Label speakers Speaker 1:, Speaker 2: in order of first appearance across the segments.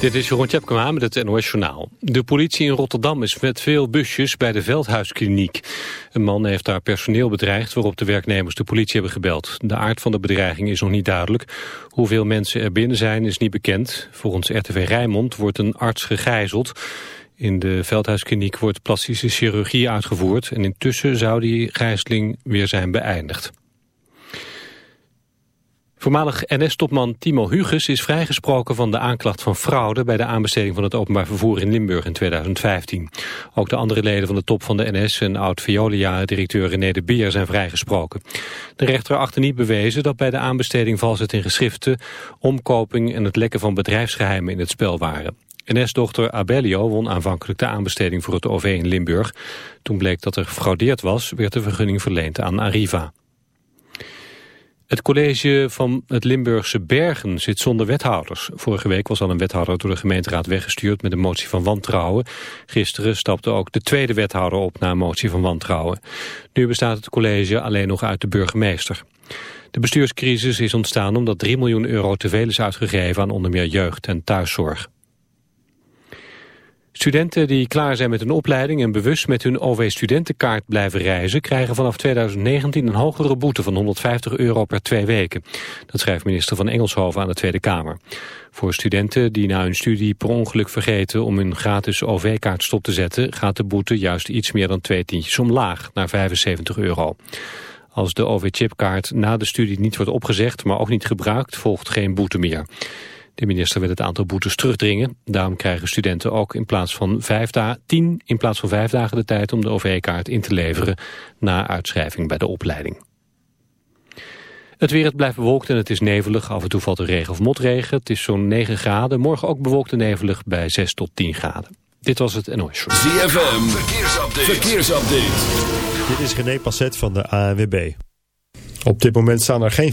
Speaker 1: Dit is Jeroen Tjepkema met het NOS Journaal. De politie in Rotterdam is met veel busjes bij de Veldhuiskliniek. Een man heeft daar personeel bedreigd waarop de werknemers de politie hebben gebeld. De aard van de bedreiging is nog niet duidelijk. Hoeveel mensen er binnen zijn is niet bekend. Volgens RTV Rijnmond wordt een arts gegijzeld. In de Veldhuiskliniek wordt plastische chirurgie uitgevoerd... en intussen zou die gijzeling weer zijn beëindigd. Voormalig NS-topman Timo Huges is vrijgesproken van de aanklacht van fraude bij de aanbesteding van het openbaar vervoer in Limburg in 2015. Ook de andere leden van de top van de NS en oud-Veolia-directeur René de Beer zijn vrijgesproken. De rechter achter niet bewezen dat bij de aanbesteding valsheid in geschriften, omkoping en het lekken van bedrijfsgeheimen in het spel waren. NS-dochter Abellio won aanvankelijk de aanbesteding voor het OV in Limburg. Toen bleek dat er gefraudeerd was, werd de vergunning verleend aan Arriva. Het college van het Limburgse Bergen zit zonder wethouders. Vorige week was al een wethouder door de gemeenteraad weggestuurd met een motie van wantrouwen. Gisteren stapte ook de tweede wethouder op na een motie van wantrouwen. Nu bestaat het college alleen nog uit de burgemeester. De bestuurscrisis is ontstaan omdat 3 miljoen euro te veel is uitgegeven aan onder meer jeugd en thuiszorg. Studenten die klaar zijn met een opleiding en bewust met hun OV-studentenkaart blijven reizen... krijgen vanaf 2019 een hogere boete van 150 euro per twee weken. Dat schrijft minister van Engelshoven aan de Tweede Kamer. Voor studenten die na hun studie per ongeluk vergeten om hun gratis OV-kaart stop te zetten... gaat de boete juist iets meer dan twee tientjes omlaag, naar 75 euro. Als de OV-chipkaart na de studie niet wordt opgezegd, maar ook niet gebruikt... volgt geen boete meer. De minister wil het aantal boetes terugdringen. Daarom krijgen studenten ook in plaats van vijf dagen, tien in plaats van vijf dagen de tijd om de OV-kaart in te leveren na uitschrijving bij de opleiding. Het weer het blijft bewolkt en het is nevelig. Af en toe valt er regen of motregen. Het is zo'n 9 graden. Morgen ook bewolkt en nevelig bij 6 tot 10 graden. Dit was het NOS Show.
Speaker 2: ZFM, verkeersupdate. verkeersupdate.
Speaker 3: Dit is René Passet van de ANWB. Op dit moment staan er geen...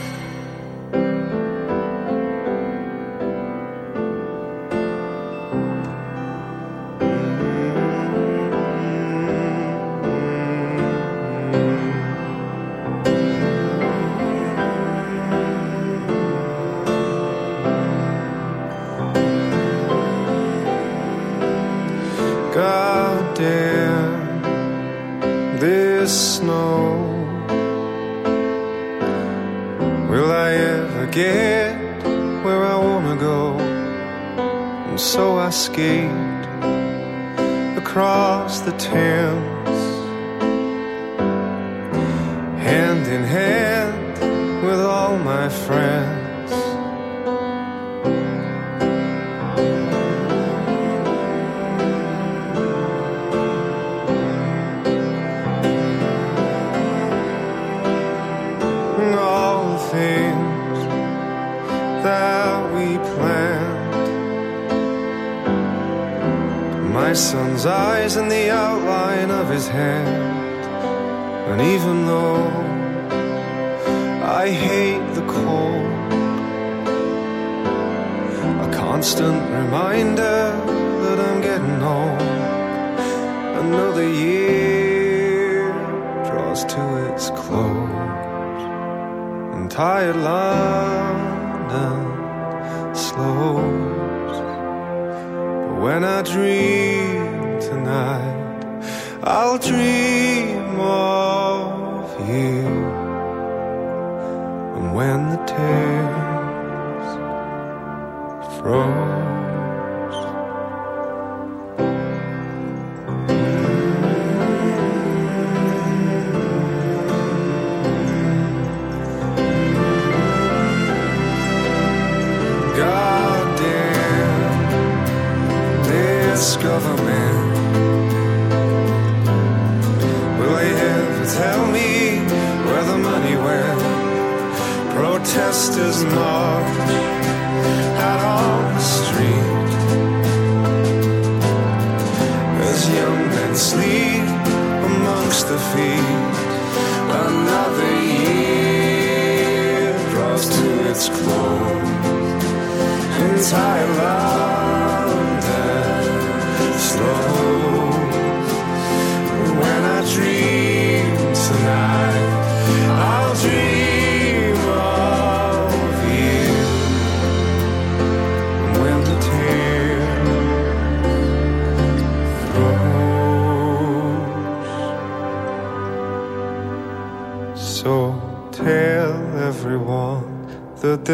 Speaker 4: In hand with all my friends. and all the things that we planned. My son's eyes and the outline of his hand. And even though I hate the cold, a constant reminder that I'm getting old. Another year draws to its close and tired London slows. But when I dream tonight, I'll dream of when the tears froze.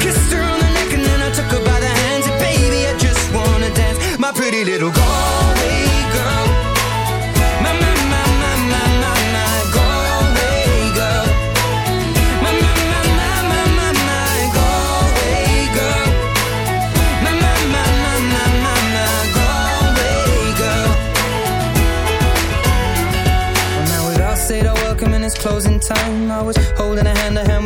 Speaker 5: Kissed her on the neck and then I took her by the hands. And baby, I just wanna dance, my pretty little Galway girl. My, my, my, my, my, my, my Galway girl. My, my, my, my, my, my, my Galway girl. Well, now we'd all said our welcome and it's closing time. I was holding a hand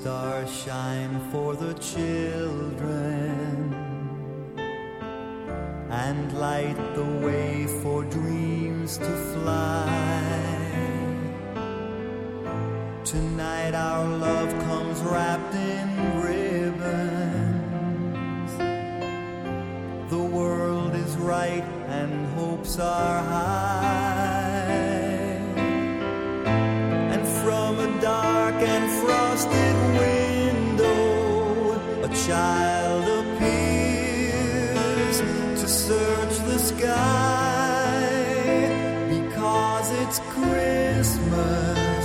Speaker 6: stars shine for the children it's Christmas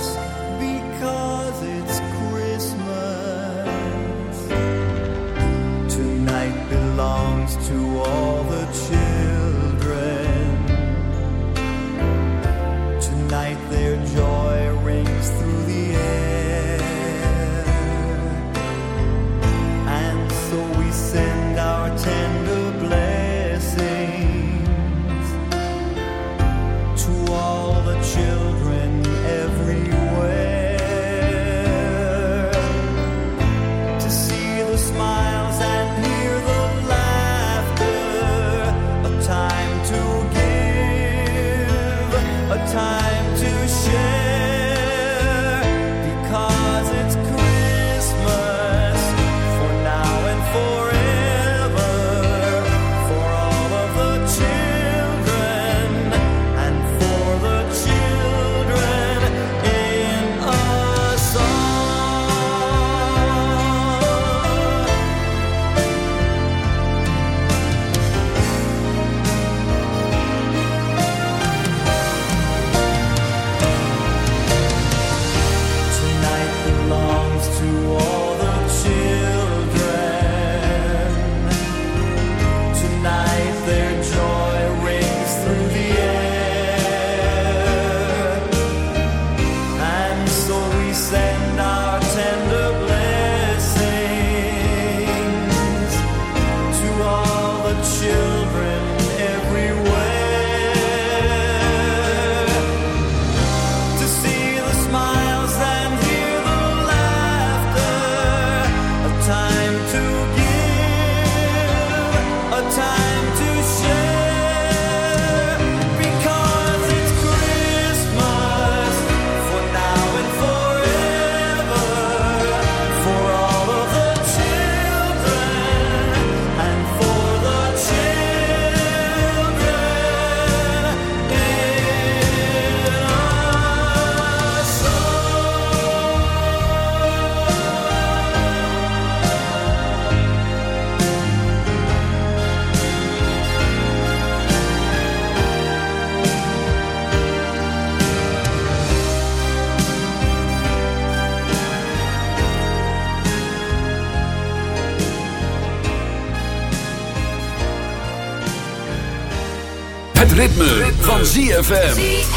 Speaker 7: van ZFM.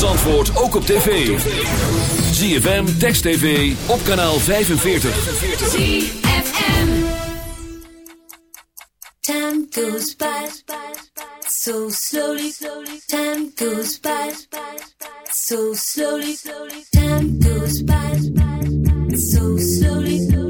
Speaker 7: Zandvoort ook op tv. ZFM, Text TV, op kanaal 45.
Speaker 8: ZFM Time goes by, so slowly. Time goes by, so slowly. Time goes by, so slowly.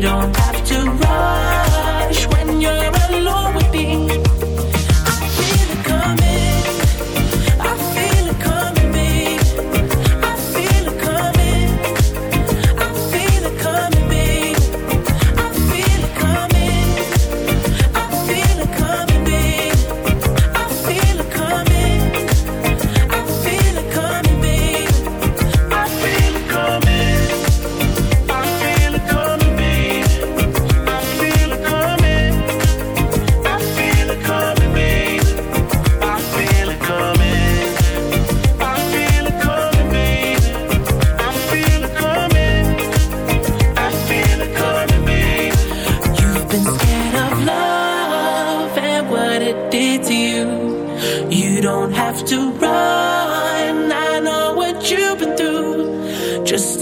Speaker 5: don't have to run.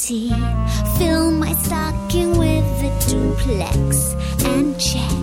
Speaker 8: Cutie, fill my stocking with a duplex and checks.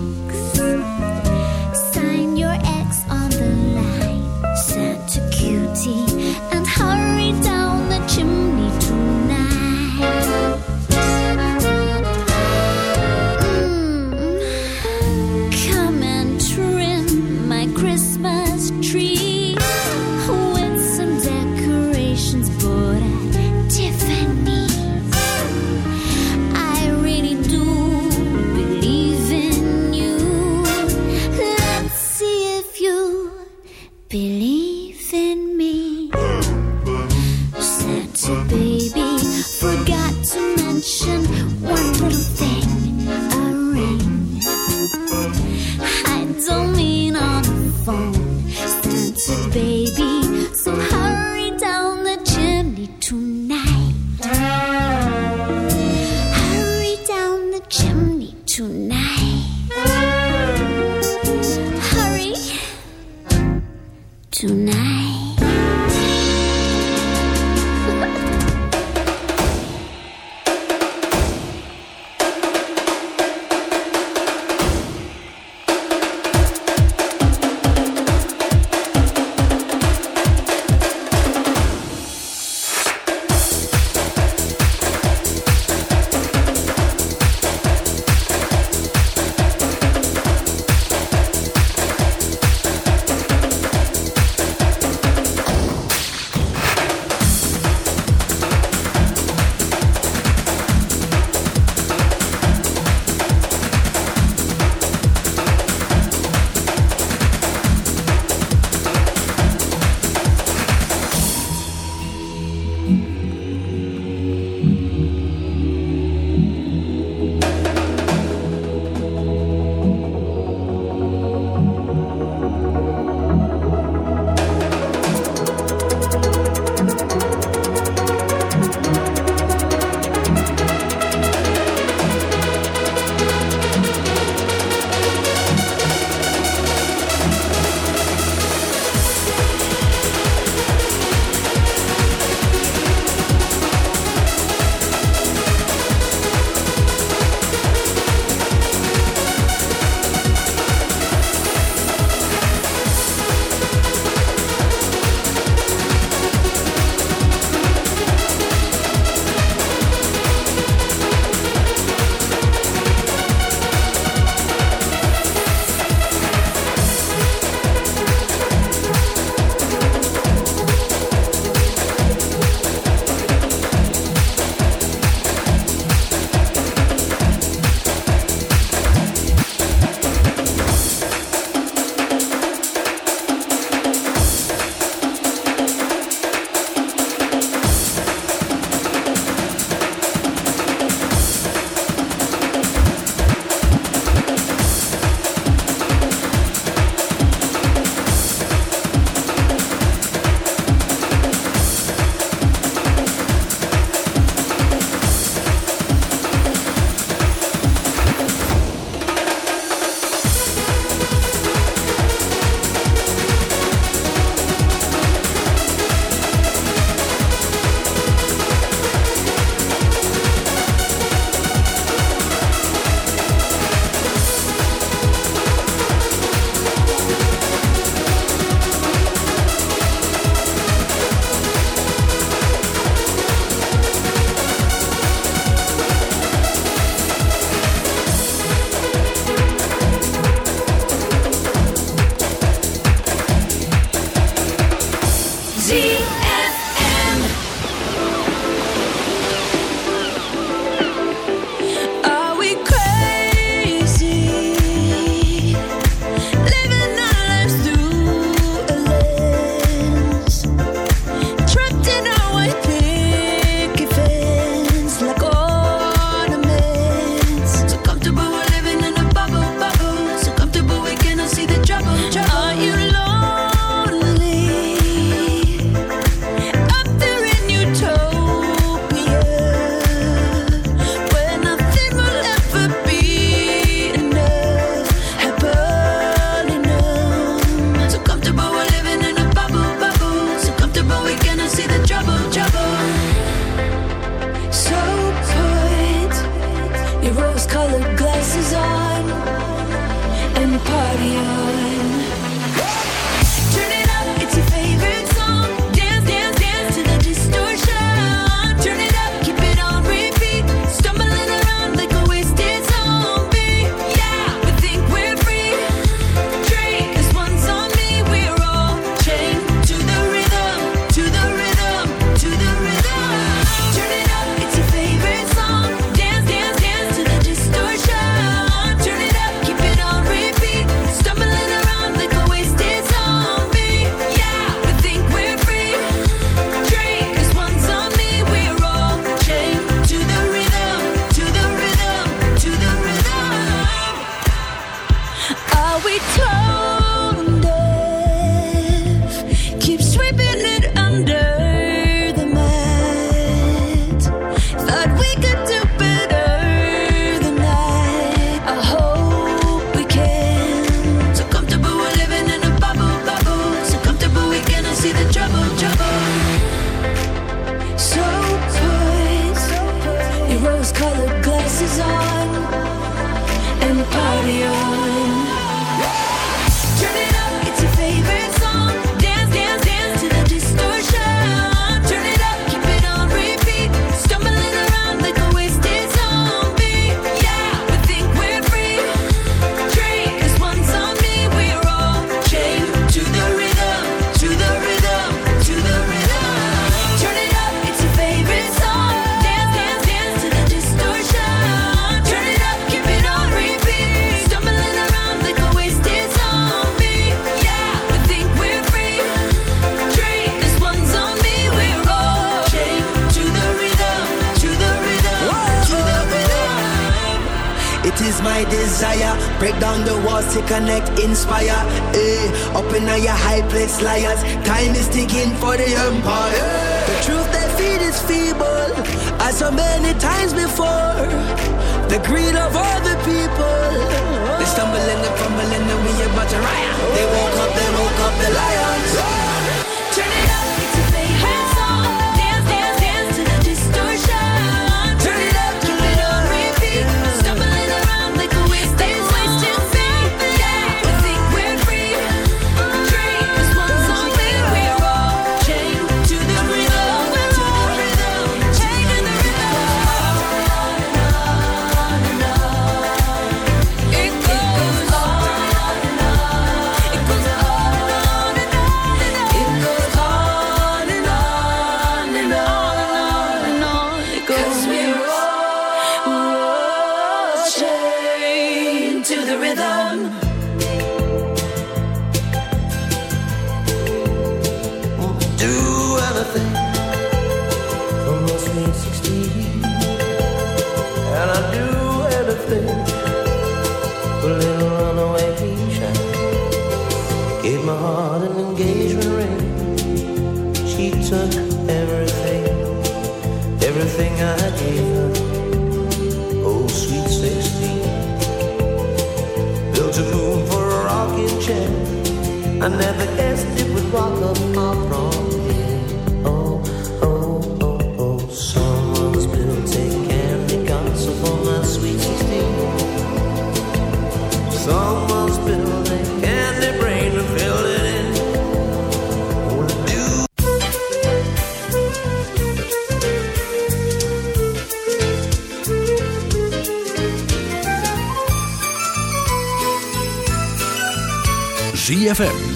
Speaker 9: Jiraiya. They
Speaker 10: will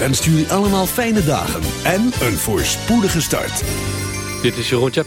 Speaker 10: wenst jullie allemaal fijne dagen en een voorspoedige start.
Speaker 1: Dit is Jeroen Tjep.